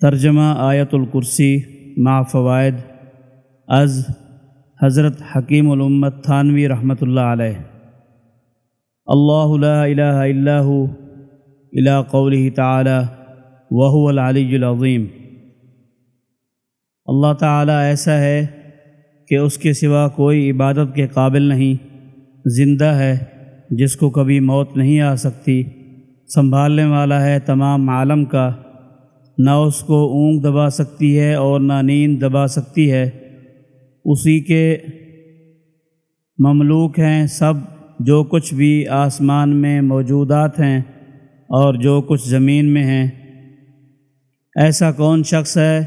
ترجمہ آیت الکرسی مع فوائد از حضرت حکیم الامت تھانوی رحمۃ اللہ علیہ۔ اللہ لا الہ الا هو الى قوله تعالی وهو العلی العظیم۔ اللہ تعالی ایسا ہے کہ اس کے سوا کوئی عبادت کے قابل نہیں، زندہ ہے، جس کو کبھی موت نہیں آ سکتی۔ سنبھالنے والا ہے تمام عالم کا۔ نہ اس کو اونگ دبا سکتی ہے اور نہ نیند دبا سکتی ہے۔ اسی کے مملوک ہیں سب جو کچھ بھی آسمان میں موجودات ہیں اور جو کچھ زمین میں ہیں۔ ایسا کون شخص ہے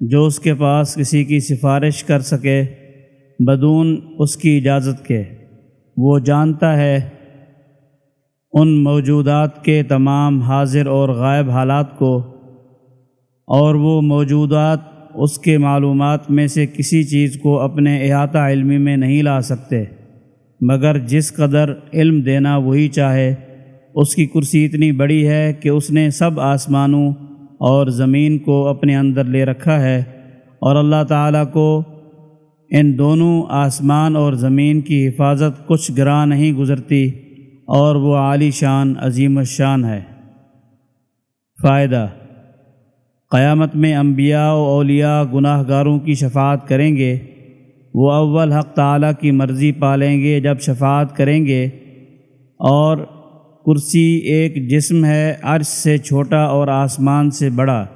جو اس کے پاس کسی کی سفارش کر سکے بدون اس کی اجازت کے؟ وہ جانتا ہے ان موجودات کے تمام حاضر اور غائب حالات کو اور وہ موجودات اس کے معلومات میں سے کسی چیز کو اپنے احاطہ علمی میں نہیں لا سکتے، مگر جس قدر علم دینا وہی چاہے، اس کی کرسی اتنی بڑی ہے کہ اس نے سب آسمانوں اور زمین کو اپنے اندر لے رکھا ہے اور اللہ تعالیٰ کو ان دونوں آسمان اور زمین کی حفاظت کچھ گراں نہیں گزرتی اور وہ عالی شان، عظیم الشان ہے۔ فائدہ قیامت میں انبیاء و اولیاء گناہ گاروں کی شفاعت کریں گے، وہ اول حق تعالیٰ کی مرضی پالیں گے جب شفاعت کریں گے۔ اور کرسی ایک جسم ہے، عرش سے چھوٹا اور آسمان سے بڑا۔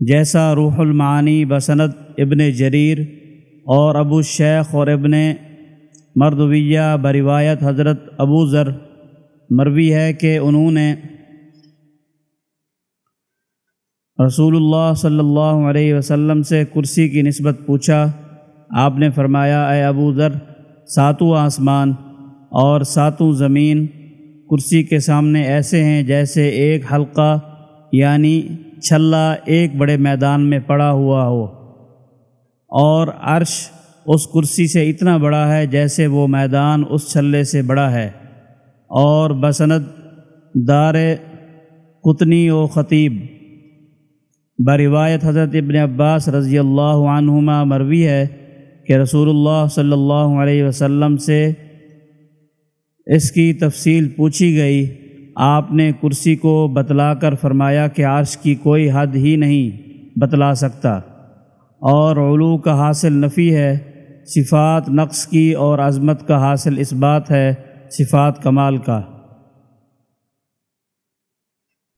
جیسا روح المعانی بسنت ابن جریر اور ابو شیخ اور ابن مردویہ بروایت حضرت ابو ذر، مروی ہے کہ انہوں نے رسول اللہ صلی اللہ علیہ وسلم سے کرسی کی نسبت پوچھا، آپ نے فرمایا، اے ابو ذر، ساتوں آسمان اور ساتوں زمین کرسی کے سامنے ایسے ہیں جیسے ایک حلقہ یعنی چھلا ایک بڑے میدان میں پڑا ہوا ہو۔ اور عرش اس کرسی سے اتنا بڑا ہے جیسے وہ میدان اس چھلے سے بڑا ہے۔ اور بسنت دار قطنی و خطیب۔ بروایت حضرت ابن عباس رضی اللہ عنہما مروی ہے کہ رسول اللہ صلی اللہ علیہ وسلم سے اس کی تفصیل پوچھی گئی۔ آپ نے کرسی کو بتلا کر فرمایا کہ عرش کی کوئی حد ہی نہیں بتلا سکتا۔ اور علو کا حاصل نفی ہے۔ صفات نقص کی اور عظمت کا حاصل اس بات ہے۔ صفات کمال کا۔